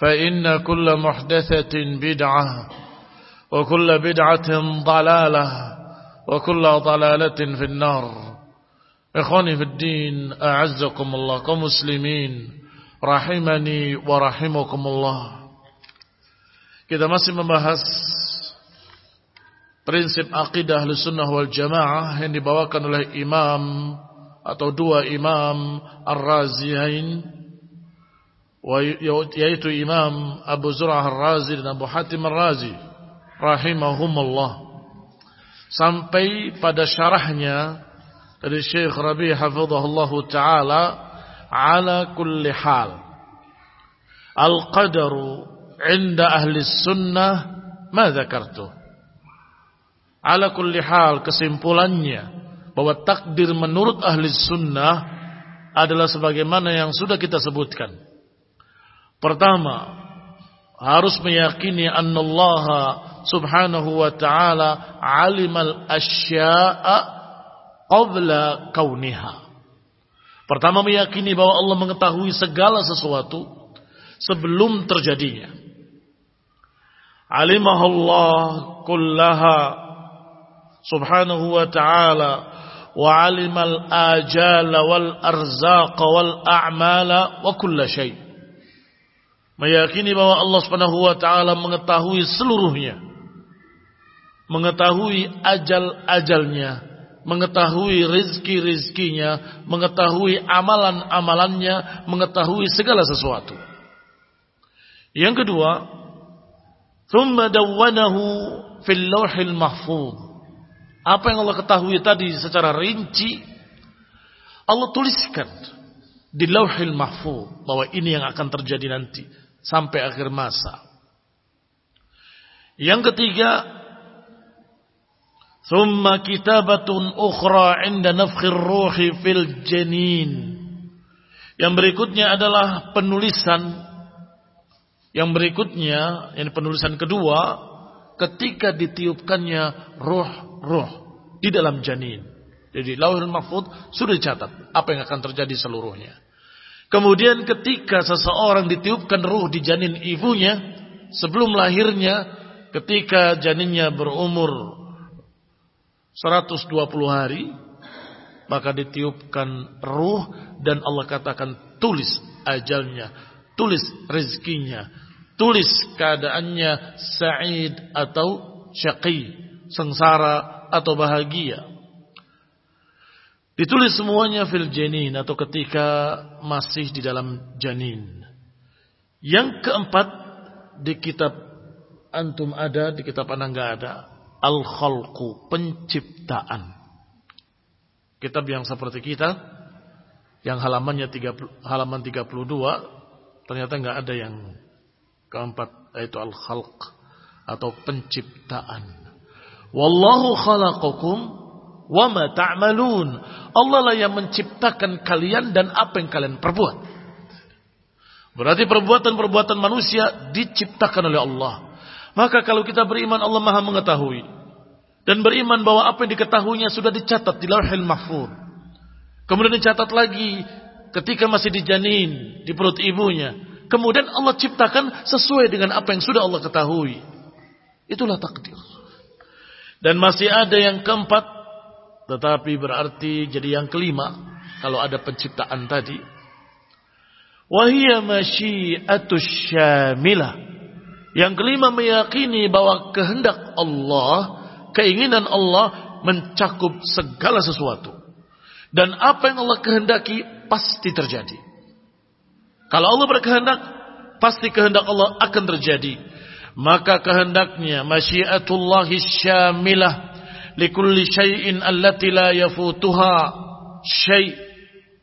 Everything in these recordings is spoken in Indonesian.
فإن كل محدثة بدعة وكل بدعة ضلالة وكل ضلالة في النار إخواني في الدين أعزكم الله كمسلمين rahimani wa rahimakumullah. Kita masih membahas prinsip akidah sunnah wal jamaah yang dibawakan oleh imam atau dua imam Ar-Raziyain yaitu Imam Abu Zur'ah Ar-Razi dan Abu Hatim Ar-Razi rahimahumullah. Sampai pada syarahnya dari Syekh Rabi hafizahullah taala ala kulli hal al-qadaru inda ahli sunnah ma dzakartu ala kulli hal kesimpulannya bahwa takdir menurut ahli sunnah adalah sebagaimana yang sudah kita sebutkan Pertama, harus meyakini annallaha subhanahu wa ta'ala alimal asya'a qabla kauniha. Pertama meyakini bahwa Allah mengetahui segala sesuatu sebelum terjadinya. Alimahullah kullaha subhanahu wa ta'ala wa alimal ajala wal arzaqa wal a'mala wa kulla syai' meyakini bahwa Allah Subhanahu wa taala mengetahui seluruhnya. Mengetahui ajal-ajalnya, mengetahui rizki-rizkinya, mengetahui amalan-amalannya, mengetahui segala sesuatu. Yang kedua, thumma dawwanahu fil mahfuz. Apa yang Allah ketahui tadi secara rinci Allah tuliskan di lauhil mahfuz bahwa ini yang akan terjadi nanti sampai akhir masa. Yang ketiga, thumma kitabatun ukhra 'inda nafkhir ruhi fil janin. Yang berikutnya adalah penulisan yang berikutnya, yang penulisan kedua, ketika ditiupkannya roh-roh di dalam janin. Jadi lauhul mahfud sudah dicatat apa yang akan terjadi seluruhnya. Kemudian ketika seseorang ditiupkan ruh di janin ibunya, sebelum lahirnya, ketika janinnya berumur 120 hari maka ditiupkan ruh dan Allah katakan tulis ajalnya, tulis rezekinya, tulis keadaannya sa'id atau syaqi, sengsara atau bahagia. Ditulis semuanya fil janin atau ketika masih di dalam janin. Yang keempat di kitab antum ada, di kitab anda enggak ada. Al-khalqu, penciptaan. Kitab yang seperti kita, yang halamannya 30, halaman 32, ternyata enggak ada yang keempat, yaitu al-khalq atau penciptaan. Wallahu khalaqakum wa ma ta'malun. Allah lah yang menciptakan kalian dan apa yang kalian perbuat. Berarti perbuatan-perbuatan manusia diciptakan oleh Allah. Maka kalau kita beriman Allah Maha mengetahui dan beriman bahwa apa yang diketahuinya sudah dicatat di Lauhil Mahfuz. Kemudian dicatat lagi ketika masih dijanin di perut ibunya. Kemudian Allah ciptakan sesuai dengan apa yang sudah Allah ketahui. Itulah takdir. Dan masih ada yang keempat tetapi berarti jadi yang kelima kalau ada penciptaan tadi. Wahia. Yang kelima meyakini bahwa kehendak Allah, keinginan Allah mencakup segala sesuatu. Dan apa yang Allah kehendaki pasti terjadi. Kalau Allah berkehendak, pasti kehendak Allah akan terjadi. Maka kehendaknya masyiatullahi syamilah likulli syai'in allati la yafutuha. Syai'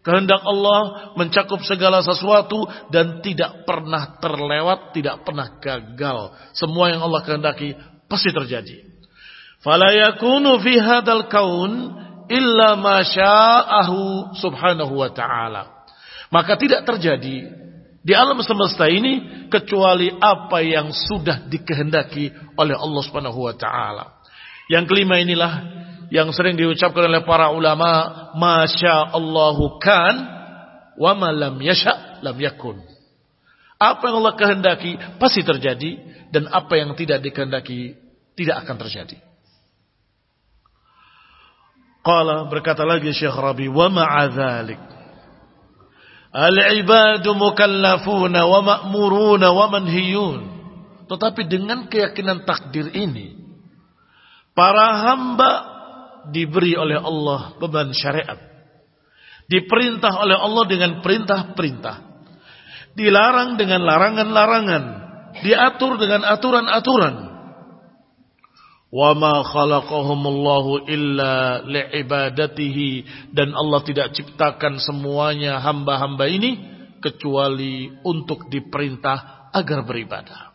kehendak Allah mencakup segala sesuatu dan tidak pernah terlewat tidak pernah gagal. Semua yang Allah kehendaki pasti terjadi. Fala yakunu fi hadzal kaun illa ma sya'ahu subhanahu wa ta'ala. Maka tidak terjadi di alam semesta ini kecuali apa yang sudah dikehendaki oleh Allah Subhanahu wa taala. Yang kelima inilah yang sering diucapkan oleh para ulama, Masya Allahu kan, wa malam yasha lam yakun. Apa yang Allah kehendaki pasti terjadi dan apa yang tidak dikehendaki tidak akan terjadi. Qala berkata lagi Syekh Rabi wa ma'adzalik al-ibadu mukallafuna wa ma'muruna wa manhiyun. Tetapi dengan keyakinan takdir ini Para hamba diberi oleh Allah beban syariat. Diperintah oleh Allah dengan perintah-perintah. Dilarang dengan larangan-larangan. Diatur dengan aturan-aturan. Wa ma khalaqahumullahu illa li'ibadatihi dan Allah tidak ciptakan semuanya hamba-hamba ini kecuali untuk diperintah agar beribadah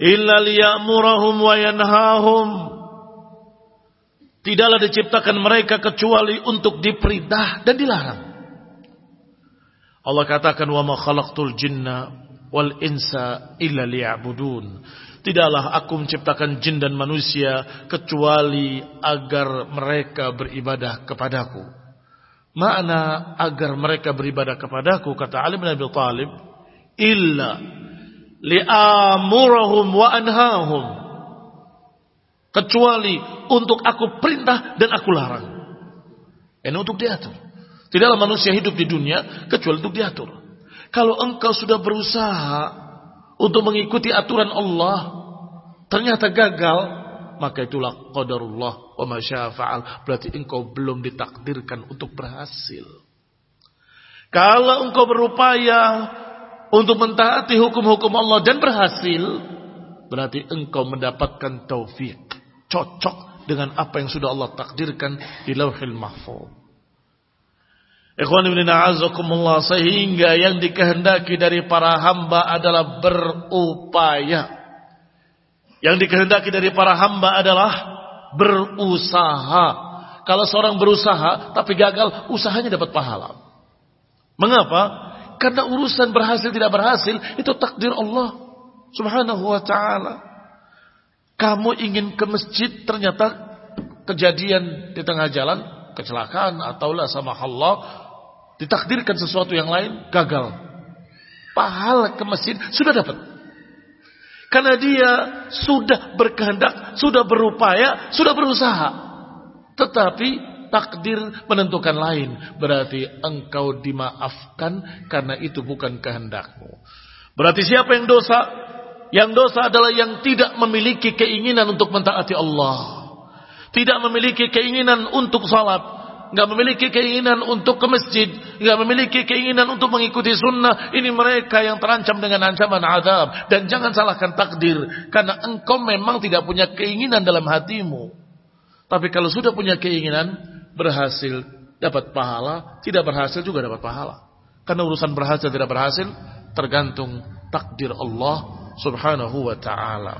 illa liya'murahum wa yanhahum. Tidaklah diciptakan mereka kecuali untuk diperintah dan dilarang. Allah katakan wa ma khalaqtul jinna wal insa illa liya'budun. Tidaklah aku menciptakan jin dan manusia kecuali agar mereka beribadah kepadaku. Makna agar mereka beribadah kepadaku kata Ali bin Abi Thalib illa li'amurahum wa anhahum kecuali untuk aku perintah dan aku larang. Ini untuk diatur. Tidaklah manusia hidup di dunia kecuali untuk diatur. Kalau engkau sudah berusaha untuk mengikuti aturan Allah, ternyata gagal, maka itulah qadarullah wa masyafa'al. Berarti engkau belum ditakdirkan untuk berhasil. Kalau engkau berupaya untuk mentaati hukum-hukum Allah dan berhasil, berarti engkau mendapatkan taufik, cocok dengan apa yang sudah Allah takdirkan di Lauhil Mahfuz. Ikhwan ibn sehingga yang dikehendaki dari para hamba adalah berupaya. Yang dikehendaki dari para hamba adalah berusaha. Kalau seorang berusaha tapi gagal, usahanya dapat pahala. Mengapa? Karena urusan berhasil tidak berhasil itu takdir Allah Subhanahu wa taala. Kamu ingin ke masjid ternyata kejadian di tengah jalan, kecelakaan ataulah sama Allah ditakdirkan sesuatu yang lain gagal. Pahala ke masjid sudah dapat. Karena dia sudah berkehendak, sudah berupaya, sudah berusaha. Tetapi takdir menentukan lain. Berarti engkau dimaafkan karena itu bukan kehendakmu. Berarti siapa yang dosa? Yang dosa adalah yang tidak memiliki keinginan untuk mentaati Allah. Tidak memiliki keinginan untuk salat nggak memiliki keinginan untuk ke masjid, nggak memiliki keinginan untuk mengikuti sunnah, ini mereka yang terancam dengan ancaman azab. Dan jangan salahkan takdir, karena engkau memang tidak punya keinginan dalam hatimu. Tapi kalau sudah punya keinginan, berhasil dapat pahala, tidak berhasil juga dapat pahala. Karena urusan berhasil tidak berhasil tergantung takdir Allah Subhanahu wa taala.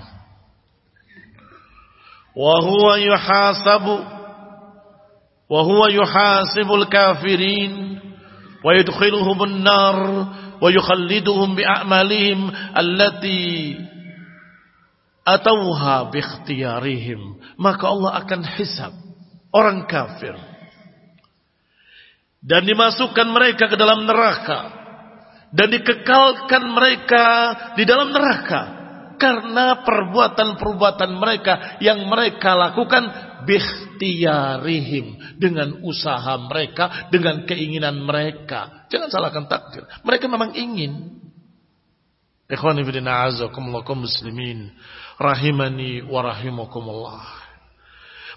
Wa huwa yuhasabu wa huwa yuhasibul kafirin wa yadkhiluhum an-nar wa yukhalliduhum bi a'malihim allati atauha bi ikhtiyarihim maka Allah akan hisab orang kafir dan dimasukkan mereka ke dalam neraka dan dikekalkan mereka di dalam neraka karena perbuatan-perbuatan mereka yang mereka lakukan bikhtiyarihim dengan usaha mereka, dengan keinginan mereka. Jangan salahkan takdir. Mereka memang ingin. Ikhwani fillah azakumullah muslimin rahimani wa rahimakumullah.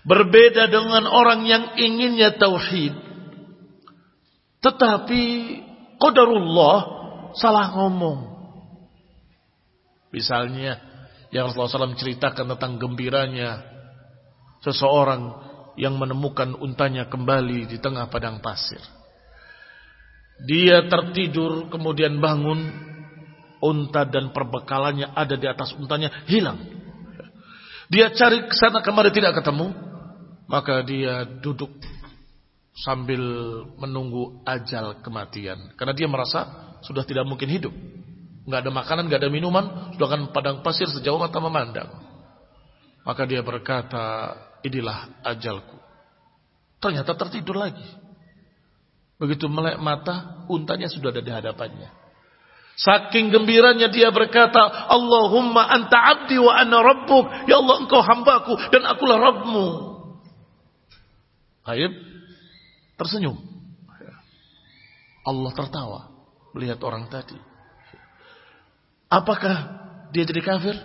Berbeda dengan orang yang inginnya tauhid. Tetapi qadarullah salah ngomong. Misalnya yang Rasulullah SAW ceritakan tentang gembiranya seseorang yang menemukan untanya kembali di tengah padang pasir. Dia tertidur kemudian bangun, unta dan perbekalannya ada di atas untanya hilang. Dia cari ke sana kemari tidak ketemu, maka dia duduk sambil menunggu ajal kematian. Karena dia merasa sudah tidak mungkin hidup. Nggak ada makanan, nggak ada minuman, sudah kan padang pasir sejauh mata memandang. Maka dia berkata, inilah ajalku. Ternyata tertidur lagi. Begitu melek mata, untanya sudah ada di hadapannya. Saking gembiranya dia berkata, Allahumma anta abdi wa ana rabbuk. Ya Allah engkau hambaku dan akulah Rabbmu. Hayib tersenyum. Allah tertawa melihat orang tadi. Apakah dia jadi kafir?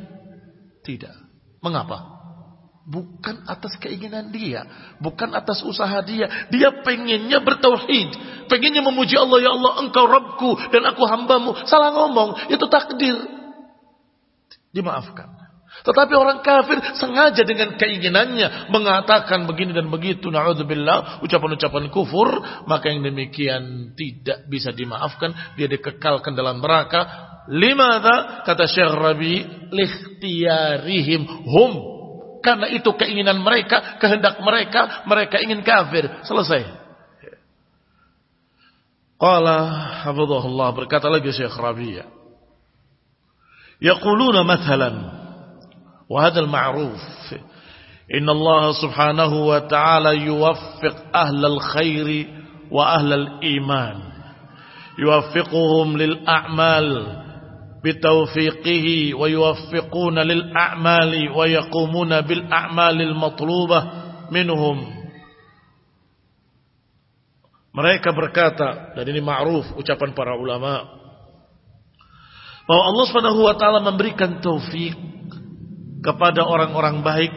Tidak. Mengapa? Bukan atas keinginan dia. Bukan atas usaha dia. Dia pengennya bertauhid. Pengennya memuji Allah. Ya Allah engkau Rabbku dan aku hambamu. Salah ngomong. Itu takdir. Dimaafkan. Tetapi orang kafir sengaja dengan keinginannya mengatakan begini dan begitu. Na'udzubillah. Ucapan-ucapan kufur. Maka yang demikian tidak bisa dimaafkan. Dia dikekalkan dalam neraka. Limada kata Syekh Rabi. Lihtiyarihim hum karena itu keinginan mereka, kehendak mereka, mereka ingin kafir. Selesai. Qala hafizahullah berkata lagi Syekh Rabi'a. Yaquluna mathalan وهذا المعروف إن الله سبحانه وتعالى يوفق أهل الخير وأهل الإيمان. يوفقهم للأعمال بتوفيقه ويوفقون للأعمال ويقومون بالأعمال المطلوبة منهم. Mereka berkata, dan ini ma'ruf ucapan para ulama, bahwa Allah Subhanahu wa taala memberikan taufik kepada orang-orang baik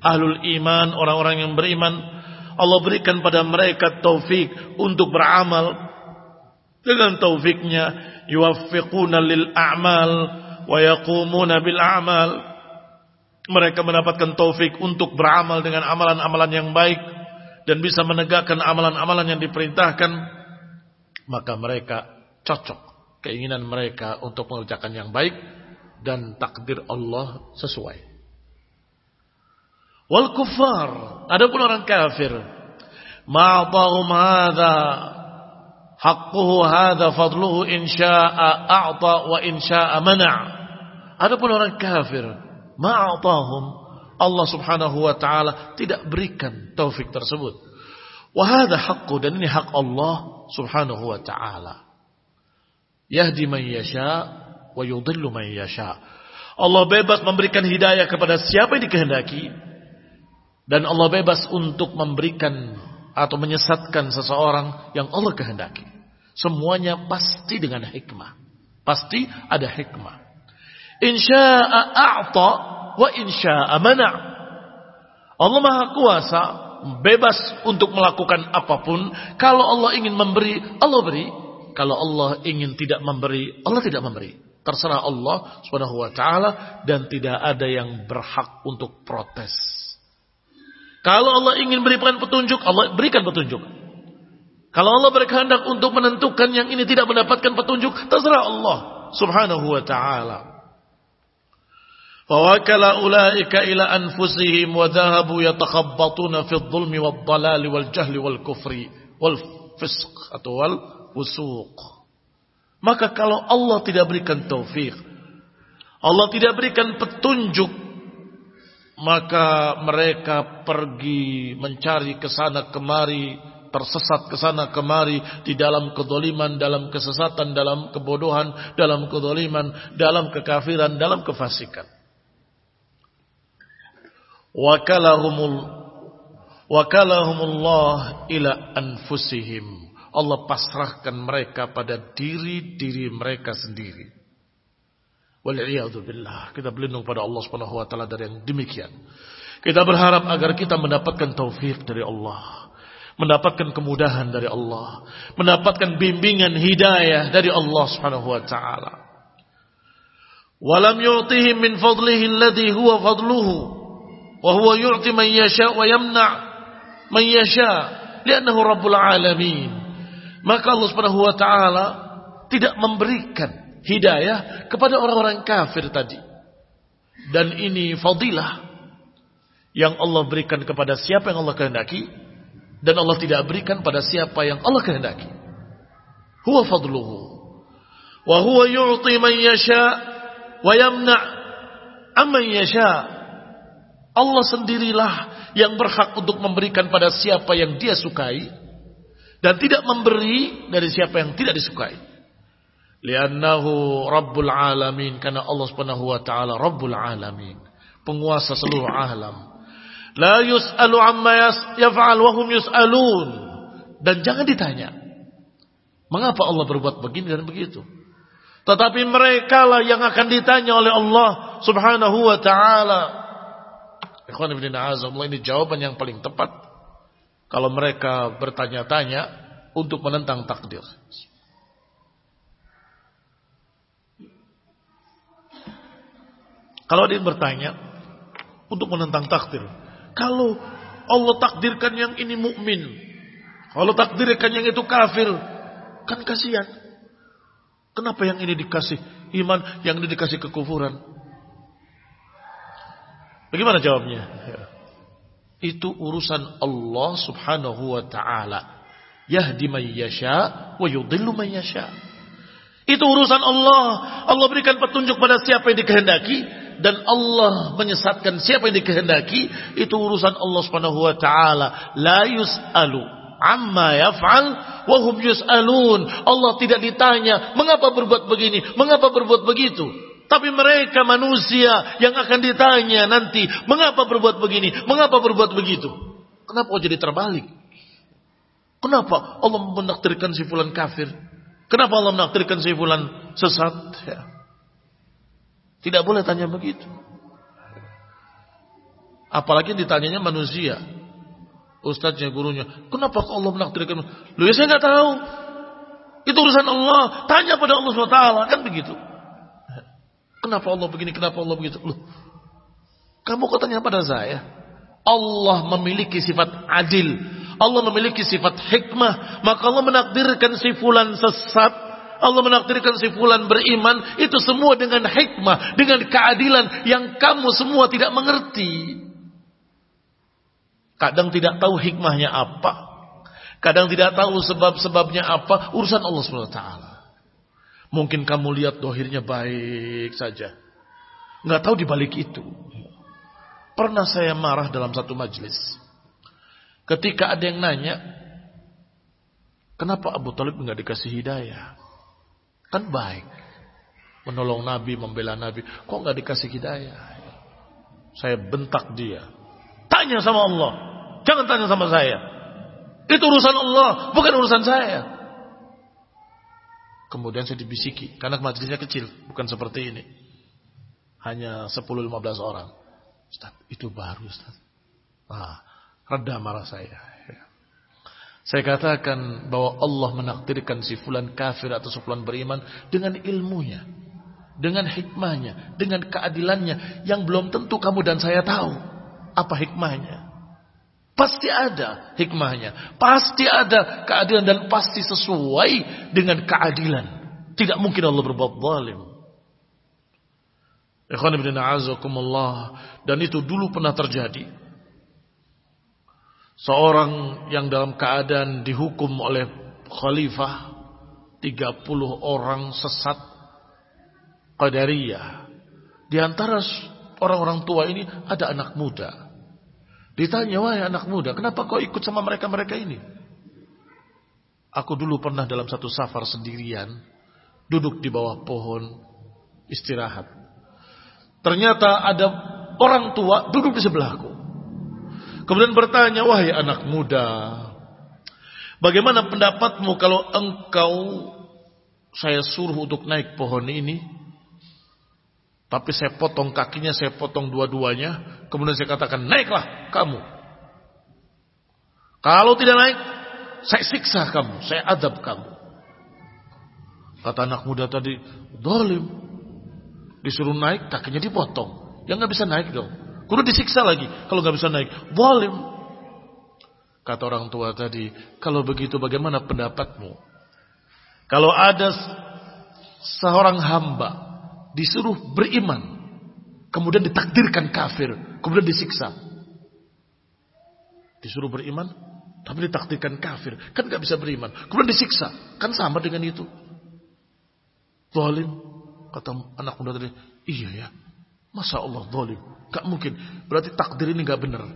ahlul iman orang-orang yang beriman. Allah berikan pada mereka taufik untuk beramal. Dengan taufiknya yuwaffiquna lil a'mal wa yaqumuna bil a'mal. Mereka mendapatkan taufik untuk beramal dengan amalan-amalan yang baik dan bisa menegakkan amalan-amalan yang diperintahkan. Maka mereka cocok keinginan mereka untuk mengerjakan yang baik dan takdir Allah sesuai wal kufar adapun orang kafir ma'atahum hadza Hakkuhu hadha fadluhu in sya'a a'ta wa in sya'a mana' Adapun orang kafir, ma'atahum Allah Subhanahu wa taala tidak berikan taufik tersebut. Wa hadha haqqu dan ini hak Allah Subhanahu wa taala. Yahdi man yasha wa yudhillu man. Allah bebas memberikan hidayah kepada siapa yang dikehendaki. Dan Allah bebas untuk memberikan atau menyesatkan seseorang yang Allah kehendaki. Semuanya pasti dengan hikmah. Pasti ada hikmah. Insya'a a'ta wa insya'a mana' Allah Maha Kuasa bebas untuk melakukan apa pun. Kalau Allah ingin memberi, Allah beri. Kalau Allah ingin tidak memberi, Allah tidak memberi. Terserah Allah Subhanahu wa taala dan tidak ada yang berhak untuk protes. Kalau Allah ingin berikan petunjuk, Allah berikan petunjuk. Kalau Allah berkehendak untuk menentukan yang ini tidak mendapatkan petunjuk, terserah Allah Subhanahu wa taala. فوكل أولئك إلى أنفسهم وذهبوا يتخبطون في الظلم والضلال والجهل والكفر والفسق atau wal fusuq. maka kalau Allah tidak berikan taufik, Allah tidak berikan petunjuk, maka mereka pergi mencari ke sana kemari, tersesat ke sana kemari di dalam kedoliman, dalam kesesatan, dalam kebodohan, dalam kedoliman, dalam kekafiran, dalam kefasikan. Wakalahumul wakalahumullah ila anfusihim Allah pasrahkan mereka pada diri-diri mereka sendiri. Wal'iyadzubillah. Kita berlindung pada Allah Subhanahu wa taala dari yang demikian. Kita berharap agar kita mendapatkan taufik dari Allah, mendapatkan kemudahan dari Allah, mendapatkan bimbingan hidayah dari Allah Subhanahu wa taala. Walam yu'tihim min fadlihi alladhi huwa fadluhu wa huwa yu'ti man yasha wa yamna' man yasha li'annahu rabbul alamin maka Allah Subhanahu wa taala tidak memberikan hidayah kepada orang-orang kafir tadi. Dan ini fadilah yang Allah berikan kepada siapa yang Allah kehendaki dan Allah tidak berikan pada siapa yang Allah kehendaki. Huwa fadluhu. Wa huwa yu'ti man yasha wa yamna' amman yasha. Allah sendirilah yang berhak untuk memberikan pada siapa yang dia sukai dan tidak memberi dari siapa yang tidak disukai. Liannahu Rabbul Alamin karena Allah Subhanahu wa taala Rabbul Alamin, penguasa seluruh alam. La yus'alu amma yaf'al wa hum yus'alun. Dan jangan ditanya. Mengapa Allah berbuat begini dan begitu? Tetapi mereka lah yang akan ditanya oleh Allah Subhanahu wa taala. Ikhwan ini jawaban yang paling tepat kalau mereka bertanya-tanya untuk menentang takdir. Kalau dia bertanya untuk menentang takdir, kalau Allah takdirkan yang ini mukmin, kalau takdirkan yang itu kafir, kan kasihan. Kenapa yang ini dikasih iman, yang ini dikasih kekufuran? Bagaimana jawabnya? Itu urusan Allah subhanahu wa ta'ala. Yahdi man yasha wa yudillu man yasha. Itu urusan Allah. Allah berikan petunjuk pada siapa yang dikehendaki dan Allah menyesatkan siapa yang dikehendaki. Itu urusan Allah Subhanahu wa taala. La yus'alu amma yaf'al wa hum yus'alun. Allah tidak ditanya, mengapa berbuat begini, mengapa berbuat begitu. Tapi mereka manusia yang akan ditanya nanti, mengapa berbuat begini, mengapa berbuat begitu? Kenapa jadi terbalik? Kenapa Allah menakdirkan si fulan kafir? Kenapa Allah menakdirkan si fulan sesat? Ya. Tidak boleh tanya begitu. Apalagi ditanyanya manusia. Ustadznya, gurunya. Kenapa Allah menakdirkan? Lu ya saya nggak tahu. Itu urusan Allah. Tanya pada Allah SWT. Kan begitu. Kenapa Allah begini, kenapa Allah begitu? Loh, kamu kok tanya pada saya? Allah memiliki sifat adil. Allah memiliki sifat hikmah. Maka Allah menakdirkan si fulan sesat. Allah menakdirkan si fulan beriman. Itu semua dengan hikmah. Dengan keadilan yang kamu semua tidak mengerti. Kadang tidak tahu hikmahnya apa. Kadang tidak tahu sebab-sebabnya apa. Urusan Allah SWT. Mungkin kamu lihat dohirnya baik saja. Nggak tahu dibalik itu. Pernah saya marah dalam satu majelis. Ketika ada yang nanya, kenapa Abu Talib nggak dikasih hidayah? Kan baik. menolong Nabi, membela Nabi. Kok nggak dikasih hidayah? Saya bentak dia. Tanya sama Allah. Jangan tanya sama saya. Itu urusan Allah, bukan urusan saya. Kemudian saya dibisiki. Karena majelisnya kecil, bukan seperti ini. Hanya 10-15 orang. Ustaz, itu baru Ustaz. Ah, reda marah saya. Saya katakan bahwa Allah menakdirkan si fulan kafir atau si fulan beriman dengan ilmunya dengan hikmahnya, dengan keadilannya yang belum tentu kamu dan saya tahu apa hikmahnya. Pasti ada hikmahnya, pasti ada keadilan dan pasti sesuai dengan keadilan. Tidak mungkin Allah berbuat zalim. Ikhwan ibn dan itu dulu pernah terjadi. Seorang yang dalam keadaan dihukum oleh khalifah 30 orang sesat Qadariyah. Di antara orang-orang tua ini ada anak muda. Ditanya, wahai anak muda, kenapa kau ikut sama mereka-mereka ini? Aku dulu pernah dalam satu safar sendirian, duduk di bawah pohon, istirahat. Ternyata ada orang tua duduk di sebelahku. Kemudian bertanya, wahai anak muda, bagaimana pendapatmu kalau engkau saya suruh untuk naik pohon ini? Tapi saya potong kakinya, saya potong dua-duanya. Kemudian saya katakan, naiklah kamu. Kalau tidak naik, saya siksa kamu, saya adab kamu. Kata anak muda tadi, dolim. Disuruh naik, kakinya dipotong. Ya nggak bisa naik dong. Kudu disiksa lagi. Kalau nggak bisa naik, dolim. Kata orang tua tadi, kalau begitu bagaimana pendapatmu? Kalau ada seorang hamba disuruh beriman, kemudian ditakdirkan kafir, kemudian disiksa. Disuruh beriman, tapi ditakdirkan kafir, kan nggak bisa beriman, kemudian disiksa, kan sama dengan itu. Zalim, kata anak muda tadi, iya ya, masa Allah zalim, gak mungkin, berarti takdir ini gak benar,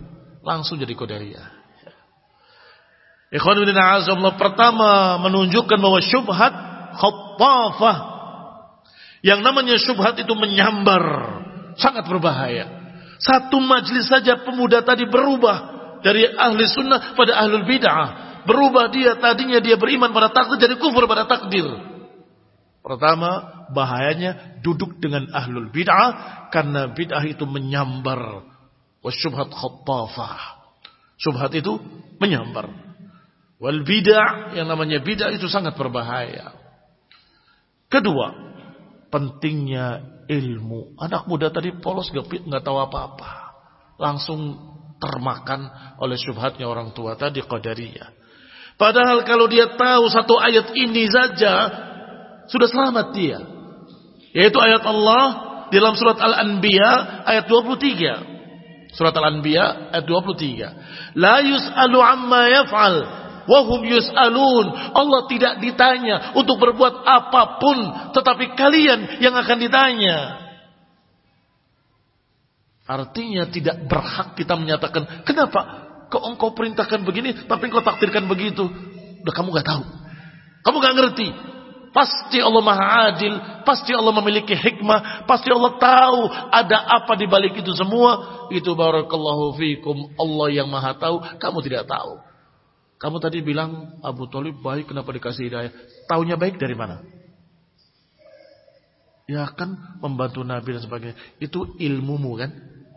langsung jadi kodaria. Ikhwan bin Allah pertama menunjukkan bahwa syubhat khattafah yang namanya syubhat itu menyambar. Sangat berbahaya. Satu majlis saja pemuda tadi berubah. Dari ahli sunnah pada ahlul bid'ah. Berubah dia tadinya dia beriman pada takdir jadi kufur pada takdir. Pertama, bahayanya duduk dengan ahlul bid'ah karena bid'ah itu menyambar. Wasyubhat khattafah. Syubhat itu menyambar. Wal bid'ah yang namanya bid'ah itu sangat berbahaya. Kedua, pentingnya ilmu. Anak muda tadi polos gak, gak tahu apa-apa. Langsung termakan oleh syubhatnya orang tua tadi qadariyah. Padahal kalau dia tahu satu ayat ini saja sudah selamat dia. Yaitu ayat Allah dalam surat Al-Anbiya ayat 23. Surat Al-Anbiya ayat 23. La yus'alu amma yaf'al Wahum yus'alun. Allah tidak ditanya untuk berbuat apa pun. Tetapi kalian yang akan ditanya. Artinya tidak berhak kita menyatakan. Kenapa? Kok engkau perintahkan begini tapi engkau takdirkan begitu. Udah kamu gak tahu. Kamu gak ngerti. Pasti Allah maha adil. Pasti Allah memiliki hikmah. Pasti Allah tahu ada apa di balik itu semua. Itu barakallahu fikum. Allah yang maha tahu. Kamu tidak tahu. Kamu tadi bilang Abu Talib baik, kenapa dikasih hidayah? Taunya baik dari mana? Ya kan membantu Nabi dan sebagainya. Itu ilmumu kan?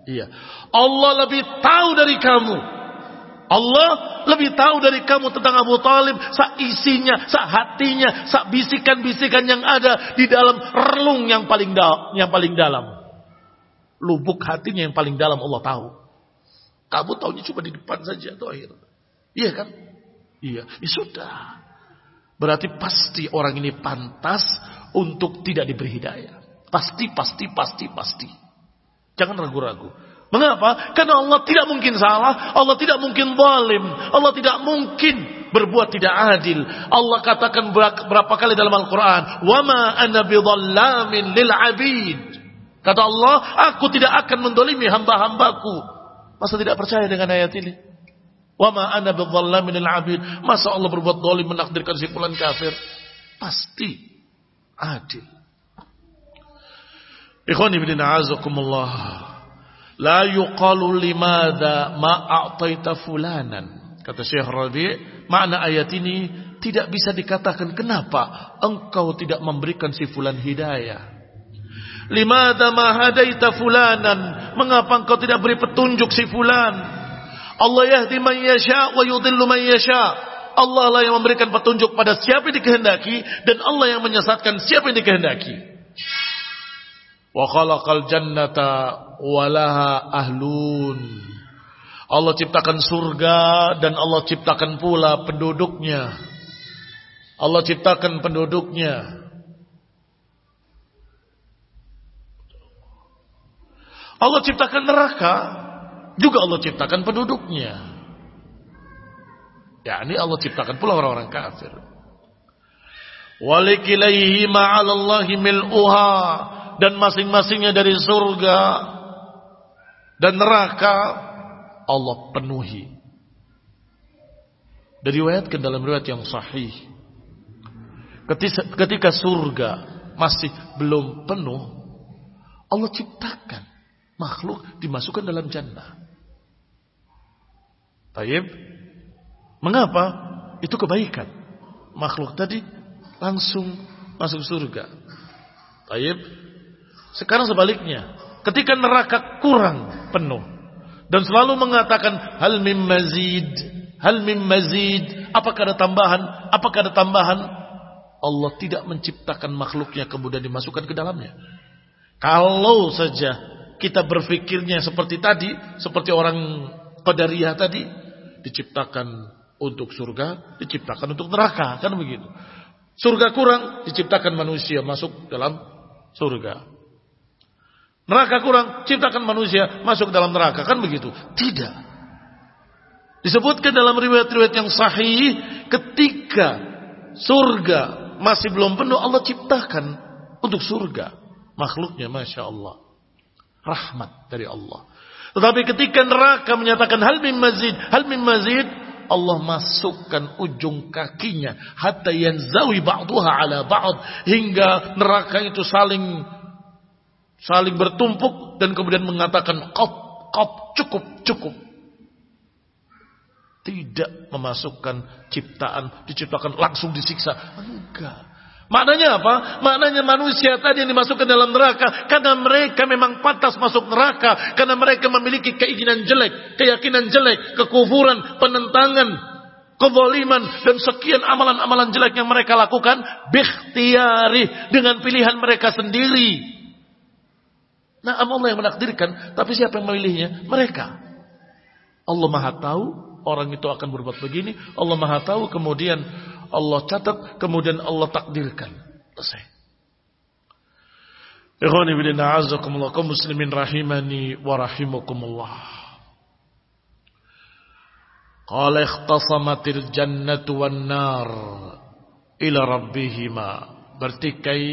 Iya. Allah lebih tahu dari kamu. Allah lebih tahu dari kamu tentang Abu Talib. Sa isinya, sa hatinya, sa bisikan-bisikan yang ada di dalam relung yang paling da yang paling dalam. Lubuk hatinya yang paling dalam Allah tahu. Kamu tahunya cuma di depan saja. Dohir. Iya kan? Iya, ya sudah. Berarti pasti orang ini pantas untuk tidak diberi hidayah. Pasti, pasti, pasti, pasti. Jangan ragu-ragu. Mengapa? Karena Allah tidak mungkin salah, Allah tidak mungkin zalim, Allah tidak mungkin berbuat tidak adil. Allah katakan berapa kali dalam Al-Quran, "Wama ana bidhallamin lil abid." Kata Allah, aku tidak akan mendolimi hamba-hambaku. Masa tidak percaya dengan ayat ini? Wa ma ana bidzallamin abid. Masa Allah berbuat zalim menakdirkan si fulan kafir? Pasti adil. Ikhwani bin a'azakumullah. La yuqalu limada ma a'taita fulanan. Kata Syekh Rabi, makna ayat ini tidak bisa dikatakan kenapa engkau tidak memberikan si fulan hidayah. Limada ma hadaita fulanan? Mengapa engkau tidak beri petunjuk si fulan? Allah yahdi man yasha wa yudhillu man yasha. Allah lah yang memberikan petunjuk pada siapa yang dikehendaki dan Allah yang menyesatkan siapa yang dikehendaki. Wa khalaqal jannata walaha ahlun. Allah ciptakan surga dan Allah ciptakan pula penduduknya. Allah ciptakan penduduknya. Allah ciptakan neraka, juga Allah ciptakan penduduknya. Ya, ini Allah ciptakan pula orang-orang kafir. Walikilaihi ma'alallahi mil'uha dan masing-masingnya dari surga dan neraka Allah penuhi. Diriwayatkan dalam riwayat yang sahih. Ketika surga masih belum penuh, Allah ciptakan makhluk dimasukkan dalam jannah. Taib. Mengapa? Itu kebaikan. Makhluk tadi langsung masuk surga. Taib. Sekarang sebaliknya. Ketika neraka kurang penuh. Dan selalu mengatakan hal mim mazid. Hal mim mazid. Apakah ada tambahan? Apakah ada tambahan? Allah tidak menciptakan makhluknya kemudian dimasukkan ke dalamnya. Kalau saja kita berpikirnya seperti tadi, seperti orang Qadariyah tadi, diciptakan untuk surga, diciptakan untuk neraka, kan begitu. Surga kurang, diciptakan manusia masuk dalam surga. Neraka kurang, ciptakan manusia masuk dalam neraka, kan begitu. Tidak. Disebutkan dalam riwayat-riwayat yang sahih, ketika surga masih belum penuh, Allah ciptakan untuk surga. Makhluknya, Masya Allah rahmat dari Allah. Tetapi ketika neraka menyatakan hal min mazid, hal min mazid, Allah masukkan ujung kakinya hatta yanzawi ba'daha ala ba'd hingga neraka itu saling saling bertumpuk dan kemudian mengatakan qat qat cukup cukup. Tidak memasukkan ciptaan diciptakan langsung disiksa. Enggak Maknanya apa? Maknanya manusia tadi yang dimasukkan dalam neraka karena mereka memang pantas masuk neraka karena mereka memiliki keinginan jelek, keyakinan jelek, kekufuran, penentangan, kezaliman dan sekian amalan-amalan jelek yang mereka lakukan bikhtiari dengan pilihan mereka sendiri. Nah, Allah yang menakdirkan, tapi siapa yang memilihnya? Mereka. Allah Maha tahu orang itu akan berbuat begini, Allah Maha tahu kemudian Allah catat, kemudian Allah takdirkan. Selesai. Ikhwani bidina azakumullah kaum muslimin rahimani wa rahimakumullah. Qala ikhtasamatil jannatu wan nar ila rabbihima. Bertikai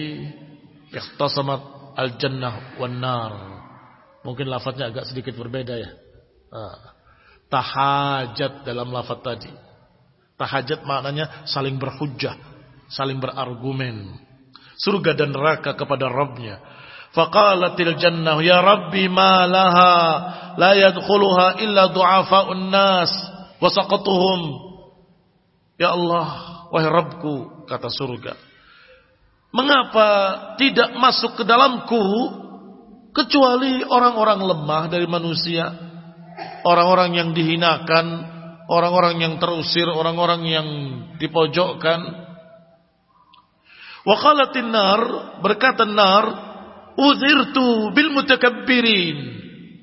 ikhtasamat al jannah wan nar. Mungkin lafadznya agak sedikit berbeda ya. Ah. Tahajat dalam lafaz tadi. Tahajat maknanya saling berhujjah, saling berargumen. Surga dan neraka kepada Rabbnya. Faqalatil jannah ya Rabbi ma laha la yadkhuluha illa du'afa'un nas wa saqatuhum. Ya Allah, wahai Rabbku, kata surga. Mengapa tidak masuk ke dalamku kecuali orang-orang lemah dari manusia, orang-orang yang dihinakan, orang-orang yang terusir, orang-orang yang dipojokkan. Waqalatin nar berkata nar uzirtu bil mutakabbirin.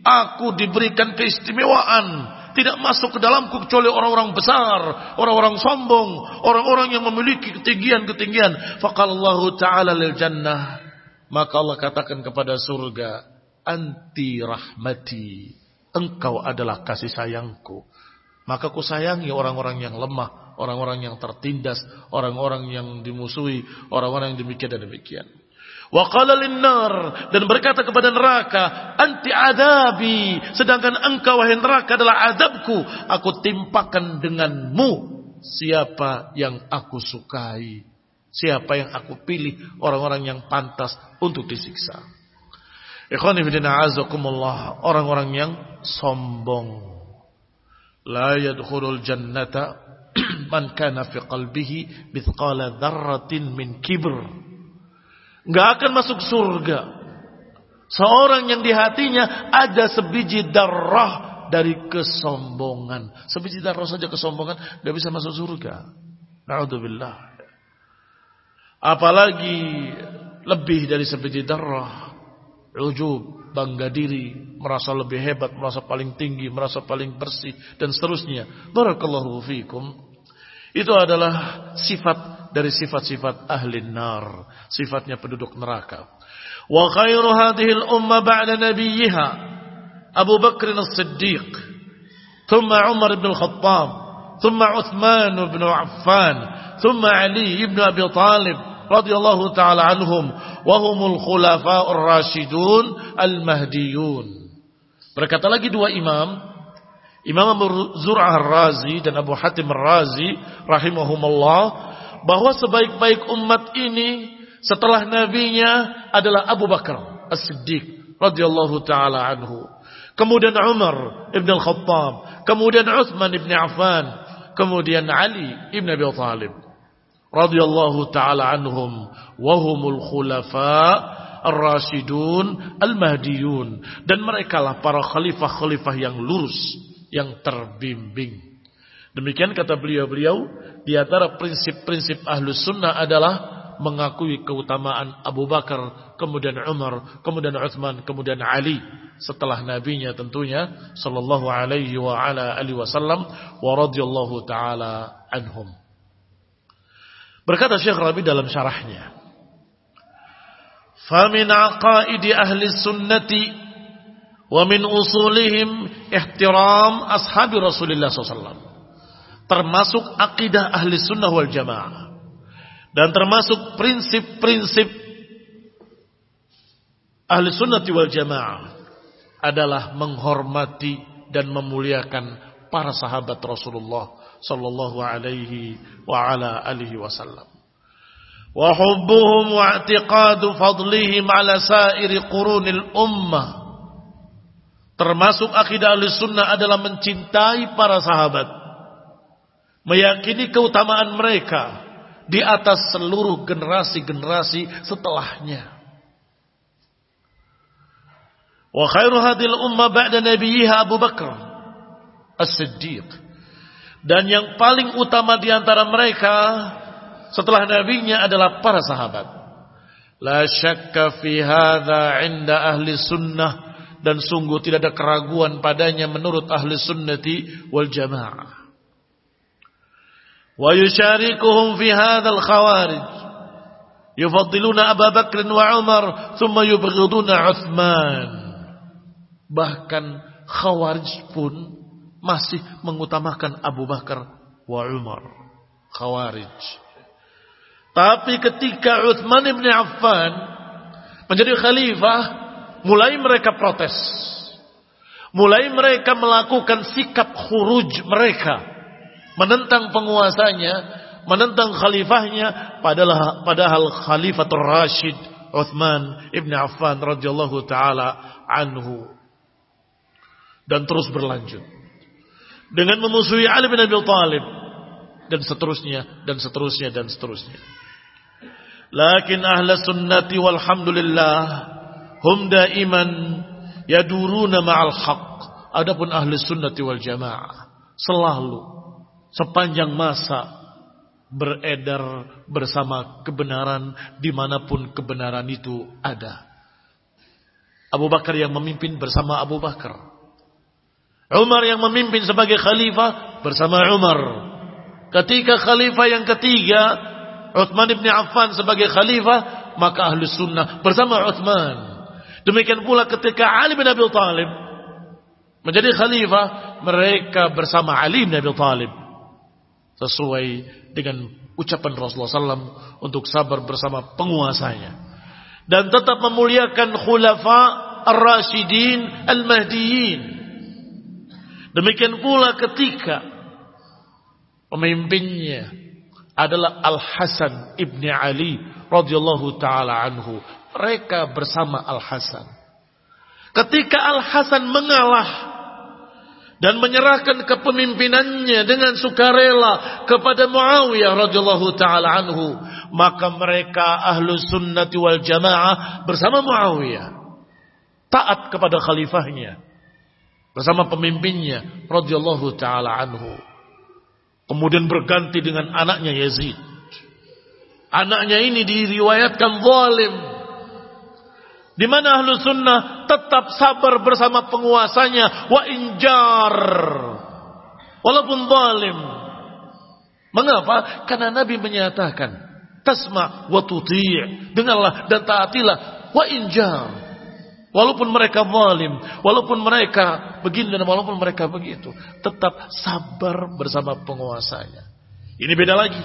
Aku diberikan keistimewaan tidak masuk ke dalamku kecuali orang-orang besar, orang-orang sombong, orang-orang yang memiliki ketinggian-ketinggian. Faqalallahu ta'ala lil jannah. Maka Allah katakan kepada surga, anti rahmati. Engkau adalah kasih sayangku. Maka ku sayangi orang-orang yang lemah, orang-orang yang tertindas, orang-orang yang dimusuhi, orang-orang yang demikian dan demikian. Wa qala dan berkata kepada neraka, "Anti adabi," sedangkan engkau wahai neraka adalah adabku, aku timpakan denganmu siapa yang aku sukai, siapa yang aku pilih, orang-orang yang pantas untuk disiksa. Azakumullah. Orang-orang yang sombong. La yadkhulul jannata man kana fi qalbihi mithqala dzarratin min kibr. Enggak akan masuk surga. Seorang yang di hatinya ada sebiji darah dari kesombongan. Sebiji darah saja kesombongan enggak bisa masuk surga. Na'udzubillah. Apalagi lebih dari sebiji darah ujub, bangga diri, merasa lebih hebat, merasa paling tinggi, merasa paling bersih dan seterusnya. Barakallahu fiikum. Itu adalah sifat dari sifat-sifat ahli nar, sifatnya penduduk neraka. Wa khairu hadhihi al-umma ba'da nabiyha Abu Bakr as-Siddiq, thumma Umar bin Al-Khattab, thumma Uthman bin Affan, thumma Ali bin Abi Talib radhiyallahu taala anhum wa humul khulafa'ur rasyidun al-mahdiyun. Berkata lagi dua imam, Imam Abu Zur'ah Ar-Razi dan Abu Hatim Ar-Razi rahimahumullah bahwa sebaik-baik umat ini setelah nabinya adalah Abu Bakar As-Siddiq radhiyallahu taala anhu. Kemudian Umar ibn Al-Khattab, kemudian Uthman ibn Affan, kemudian Ali ibn Abi Thalib radhiyallahu taala anhum wa humul khulafa ar-rasyidun al-mahdiyun. Dan mereka lah para khalifah-khalifah yang lurus yang terbimbing. Demikian kata beliau-beliau di antara prinsip-prinsip ahlus sunnah adalah mengakui keutamaan Abu Bakar, kemudian Umar, kemudian Uthman, kemudian Ali. Setelah nabinya tentunya sallallahu alaihi wa ala alihi wasallam wa radhiyallahu taala anhum. Berkata Syekh Rabi dalam syarahnya. Famin aqaidi ahli sunnati wa min usulihim ihtiram ashabi Rasulullah SAW. Termasuk akidah ahli sunnah wal jamaah. Dan termasuk prinsip-prinsip ahli sunnati wal jamaah adalah menghormati dan memuliakan para sahabat Rasulullah sallallahu alaihi wa ala alihi wasallam. Wa hubbuhum wa i'tiqadu fadlihim ala sairi qurunil ummah. Termasuk akidah sunnah adalah mencintai para sahabat. Meyakini keutamaan mereka di atas seluruh generasi-generasi setelahnya. Wa khairu hadil ummah ba'da nabiyha Abu Bakar As-Siddiq dan yang paling utama di antara mereka setelah nabinya adalah para sahabat. La syakka fi hadza 'inda ahli sunnah dan sungguh tidak ada keraguan padanya menurut ahli sunnati wal jamaah. Wa yusyarikuhum fi hadzal khawarij. Yufaddiluna Abu Bakr wa Umar thumma yubghiduna Uthman. Bahkan khawarij pun masih mengutamakan Abu Bakar wa Umar. Khawarij. Tapi ketika Uthman ibn Affan menjadi khalifah, mulai mereka protes. Mulai mereka melakukan sikap khuruj mereka. Menentang penguasanya, menentang khalifahnya, padahal, padahal khalifatul Rashid Uthman ibn Affan radhiyallahu taala anhu dan terus berlanjut dengan memusuhi Ali bin Abi Thalib dan seterusnya dan seterusnya dan seterusnya. Lakin ahla sunnati walhamdulillah hum daiman yaduruna ma'al haq. Adapun ahli sunnati wal jamaah selalu sepanjang masa beredar bersama kebenaran di mana pun kebenaran itu ada. Abu Bakar yang memimpin bersama Abu Bakar. Umar yang memimpin sebagai khalifah bersama Umar. Ketika khalifah yang ketiga, Uthman ibn Affan sebagai khalifah, maka ahli sunnah bersama Uthman. Demikian pula ketika Ali bin Abi Thalib menjadi khalifah, mereka bersama Ali bin Abi Thalib. Sesuai dengan ucapan Rasulullah SAW untuk sabar bersama penguasanya. Dan tetap memuliakan khulafa ar-rasyidin al-mahdiyin Demikian pula ketika pemimpinnya adalah Al Hasan ibni Ali radhiyallahu taala anhu. Mereka bersama Al Hasan. Ketika Al-Hasan mengalah dan menyerahkan kepemimpinannya dengan sukarela kepada Muawiyah radhiyallahu taala anhu, maka mereka ahlu sunnati wal jamaah bersama Muawiyah taat kepada khalifahnya bersama pemimpinnya radhiyallahu taala anhu. Kemudian berganti dengan anaknya Yazid. Anaknya ini diriwayatkan zalim di mana ahlu sunnah tetap sabar bersama penguasanya. Wa injar. Walaupun zalim. Mengapa? Karena Nabi menyatakan. Tasma wa tuti' Dengarlah dan taatilah. Wa injar. Walaupun mereka zalim. Walaupun mereka begini dan walaupun mereka begitu. Tetap sabar bersama penguasanya. Ini beda lagi.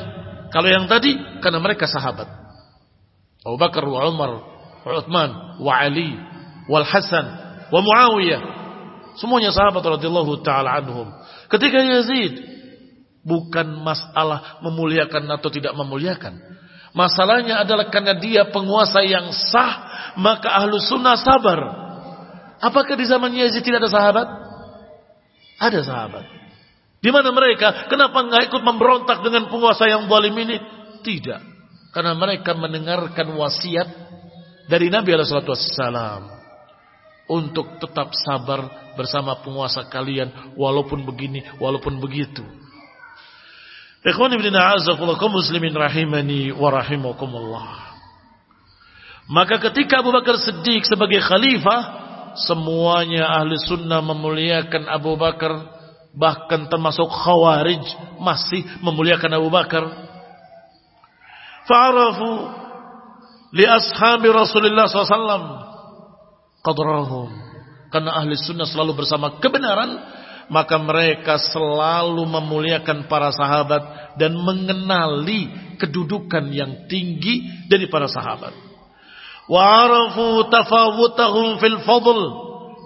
Kalau yang tadi karena mereka sahabat. Abu Bakar wa Umar Uthman, wa Ali, wal Hasan, wa Muawiyah. Semuanya sahabat radhiyallahu taala anhum. Ketika Yazid bukan masalah memuliakan atau tidak memuliakan. Masalahnya adalah karena dia penguasa yang sah, maka ahlu sunnah sabar. Apakah di zaman Yazid tidak ada sahabat? Ada sahabat. Di mana mereka? Kenapa nggak ikut memberontak dengan penguasa yang zalim ini? Tidak. Karena mereka mendengarkan wasiat dari Nabi Alaihissalam untuk tetap sabar bersama penguasa kalian walaupun begini walaupun begitu. Ikhwan ibn a'azakullah muslimin rahimani wa rahimakumullah. Maka ketika Abu Bakar Siddiq sebagai khalifah, semuanya ahli sunnah memuliakan Abu Bakar, bahkan termasuk khawarij masih memuliakan Abu Bakar. Fa'arafu li ashabi Rasulullah SAW qadrahum karena ahli sunnah selalu bersama kebenaran maka mereka selalu memuliakan para sahabat dan mengenali kedudukan yang tinggi dari para sahabat wa tafawutahum fil fadl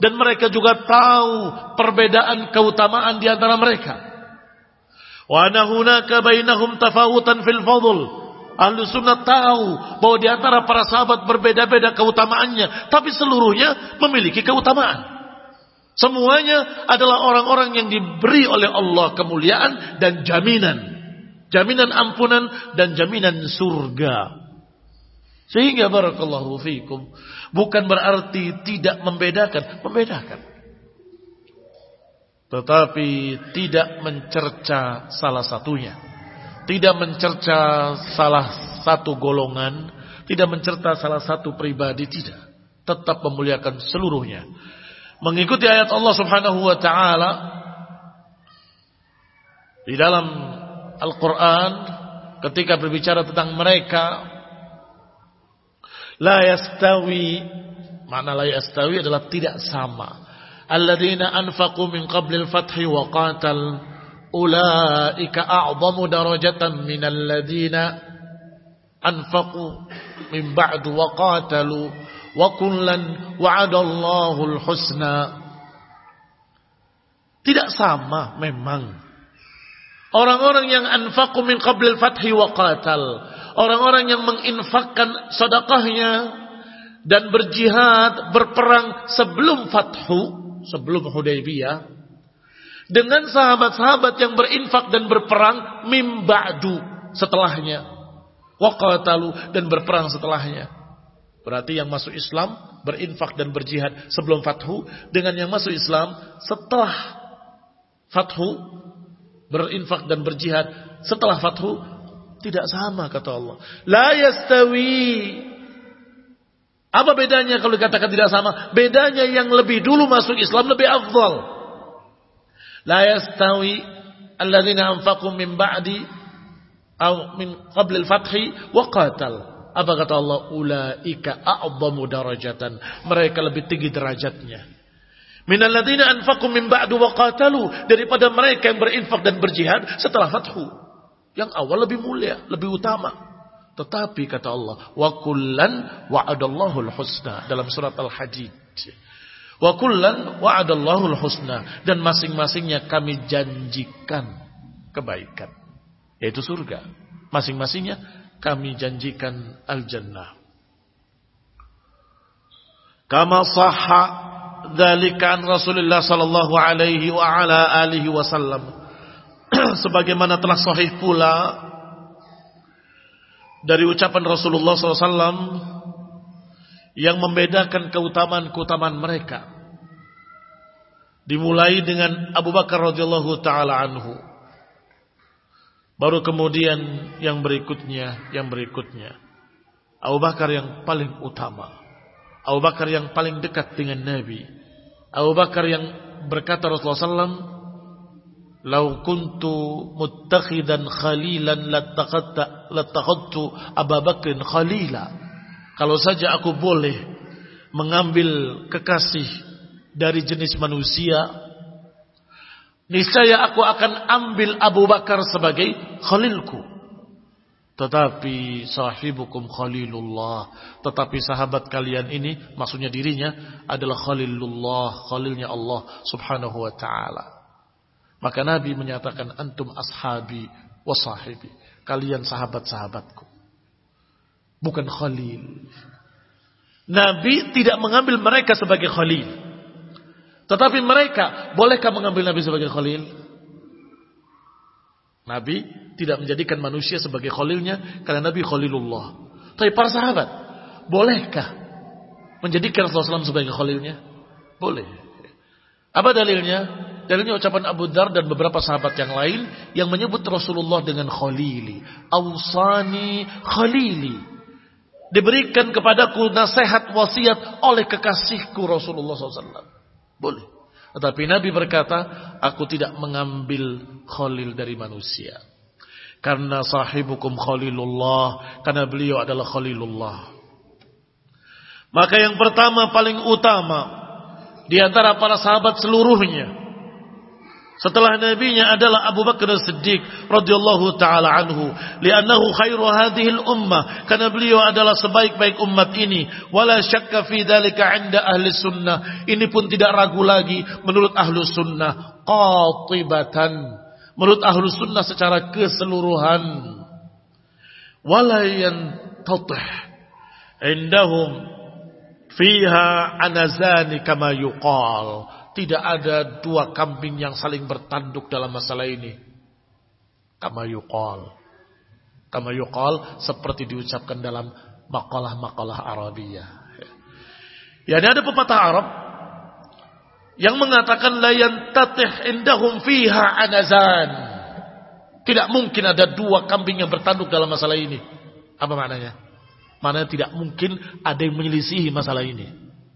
dan mereka juga tahu perbedaan keutamaan di antara mereka wa hunaka bainahum tafawutan fil fadl Ahlu sunnah tahu bahwa di antara para sahabat berbeda-beda keutamaannya. Tapi seluruhnya memiliki keutamaan. Semuanya adalah orang-orang yang diberi oleh Allah kemuliaan dan jaminan. Jaminan ampunan dan jaminan surga. Sehingga barakallahu fikum. Bukan berarti tidak membedakan. Membedakan. Tetapi tidak mencerca salah satunya tidak mencerca salah satu golongan, tidak mencerca salah satu pribadi, tidak. Tetap memuliakan seluruhnya. Mengikuti ayat Allah Subhanahu wa taala di dalam Al-Qur'an ketika berbicara tentang mereka. La yastawi makna la yastawi adalah tidak sama. Alladzina anfaqu min qabli al-fathi wa qatal ulaika a'zamu darajatan minal ladina anfaqu min ba'du wa qatalu wa kullan wa'adallahu al-husna tidak sama memang orang-orang yang anfaqu min qabl al-fathi wa qatal orang-orang yang menginfakkan sedekahnya dan berjihad berperang sebelum fathu sebelum Hudaybiyah dengan sahabat-sahabat yang berinfak dan berperang mimba'du setelahnya. Waqatalu dan berperang setelahnya. Berarti yang masuk Islam berinfak dan berjihad sebelum fathu dengan yang masuk Islam setelah fathu berinfak dan berjihad setelah fathu tidak sama kata Allah. La yastawi apa bedanya kalau dikatakan tidak sama? Bedanya yang lebih dulu masuk Islam lebih afdal. La yastawi alladzina anfaqu min ba'di atau min qabl al-fathi wa qatal. Apa kata Allah? Ulaika a'zamu darajatan. Mereka lebih tinggi derajatnya. Min alladzina anfaqu min ba'du wa qatalu daripada mereka yang berinfak dan berjihad setelah fathu. Yang awal lebih mulia, lebih utama. Tetapi kata Allah, wa kullan wa'adallahu al-husna dalam surat Al-Hadid. Wa kullan wa'adallahu husna dan masing-masingnya kami janjikan kebaikan yaitu surga. Masing-masingnya kami janjikan al-jannah. Kama sahha dzalika an Rasulullah sallallahu alaihi wa ala alihi wasallam. Sebagaimana telah sahih pula dari ucapan Rasulullah SAW yang membedakan keutamaan-keutamaan mereka. Dimulai dengan Abu Bakar radhiyallahu taala anhu. Baru kemudian yang berikutnya, yang berikutnya. Abu Bakar yang paling utama. Abu Bakar yang paling dekat dengan Nabi. Abu Bakar yang berkata Rasulullah SAW, "Lau kuntu muttakhidan khalilan lattakhadtu Abu Bakrin khalila." Kalau saja aku boleh mengambil kekasih dari jenis manusia, niscaya aku akan ambil Abu Bakar sebagai khalilku. Tetapi sahibukum khalilullah. Tetapi sahabat kalian ini, maksudnya dirinya, adalah khalilullah, khalilnya Allah subhanahu wa ta'ala. Maka Nabi menyatakan, antum ashabi wa sahibi. Kalian sahabat-sahabatku. Bukan khalil. Nabi tidak mengambil mereka sebagai khalil. Tetapi mereka, bolehkah mengambil Nabi sebagai khalil? Nabi tidak menjadikan manusia sebagai khalilnya karena Nabi khalilullah. Tapi para sahabat, bolehkah menjadikan Rasulullah SAW sebagai khalilnya? Boleh. Apa dalilnya? Dalilnya ucapan Abu Dar dan beberapa sahabat yang lain yang menyebut Rasulullah dengan khalili. Awsani khalili. Diberikan kepadaku nasihat wasiat oleh kekasihku Rasulullah SAW. Boleh. Tetapi Nabi berkata, aku tidak mengambil khalil dari manusia. Karena sahibukum khalilullah. Karena beliau adalah khalilullah. Maka yang pertama paling utama. Di antara para sahabat seluruhnya. Setelah nabinya adalah Abu Bakar Siddiq radhiyallahu taala anhu, li'annahu khairu hadhihi ummah, karena beliau adalah sebaik-baik umat ini. Wala syakka fi dzalika 'inda ahli sunnah. Ini pun tidak ragu lagi menurut ahlu sunnah qatibatan. Menurut ahlu sunnah secara keseluruhan. Wala yantatih indahum fiha anazani kama yuqal tidak ada dua kambing yang saling bertanduk dalam masalah ini. Kama yuqal. Kama yuqal seperti diucapkan dalam makalah-makalah Arabiyah. Ya, ada pepatah Arab yang mengatakan la yantatih indahum fiha anazan. Tidak mungkin ada dua kambing yang bertanduk dalam masalah ini. Apa maknanya? Maknanya tidak mungkin ada yang menyelisihi masalah ini.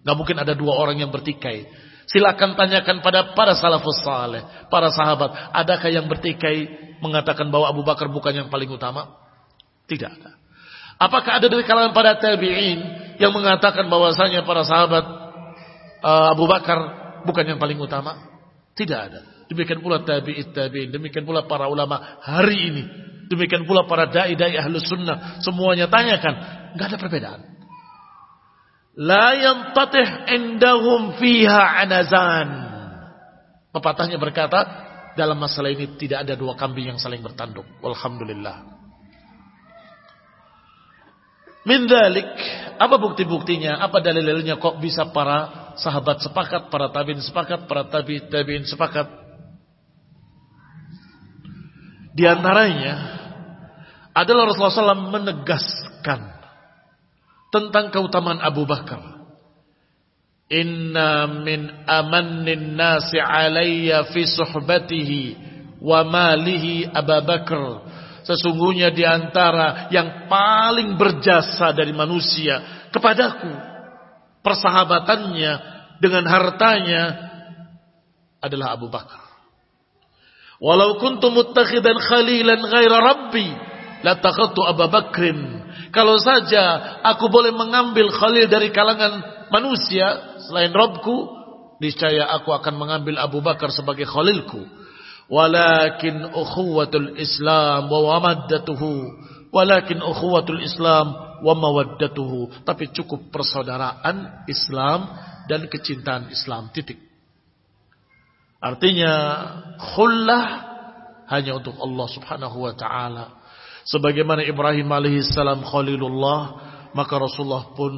Gak mungkin ada dua orang yang bertikai. Silakan tanyakan pada para salafus saleh, para sahabat, adakah yang bertikai mengatakan bahwa Abu Bakar bukan yang paling utama? Tidak ada. Apakah ada dari kalangan para tabi'in yang mengatakan bahwasanya para sahabat uh, Abu Bakar bukan yang paling utama? Tidak ada. Demikian pula tabi'it tabi'in, demikian pula para ulama hari ini, demikian pula para dai-dai ahlus sunnah, semuanya tanyakan, nggak ada perbedaan. La yantatih indahum fiha anazan. Pepatahnya berkata, dalam masalah ini tidak ada dua kambing yang saling bertanduk. Alhamdulillah. Min dalik, apa bukti-buktinya? Apa dalil-dalilnya kok bisa para sahabat sepakat, para tabiin sepakat, para tabi tabiin sepakat? Di antaranya adalah Rasulullah SAW menegaskan tentang keutamaan Abu Bakar. Inna min amannin nasi alayya fi suhbatihi wa malihi Abu Bakar. Sesungguhnya di antara yang paling berjasa dari manusia kepadaku persahabatannya dengan hartanya adalah Abu Bakar. Walau kuntu muttakhidan khalilan ghaira rabbi la taqattu Abu Bakrin kalau saja aku boleh mengambil khalil dari kalangan manusia selain Robku, niscaya aku akan mengambil Abu Bakar sebagai khalilku. Walakin ukhuwatul Islam wa wamaddatuhu. Walakin ukhuwatul Islam wa mawaddatuhu. Tapi cukup persaudaraan Islam dan kecintaan Islam. Titik. Artinya khullah hanya untuk Allah subhanahu wa ta'ala Sebagaimana Ibrahim alaihissalam khalilullah, maka Rasulullah pun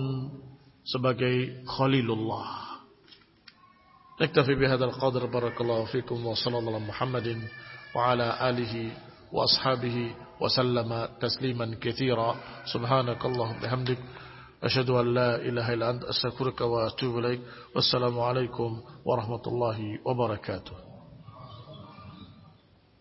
sebagai khalilullah. نكتفي بهذا القدر بارك الله فيكم وصلى الله على محمد وعلى آله وأصحابه وسلم تسليما كثيرا سبحانك اللهم بحمدك أشهد أن لا إله إلا أنت أستغفرك وأتوب إليك والسلام عليكم ورحمة الله وبركاته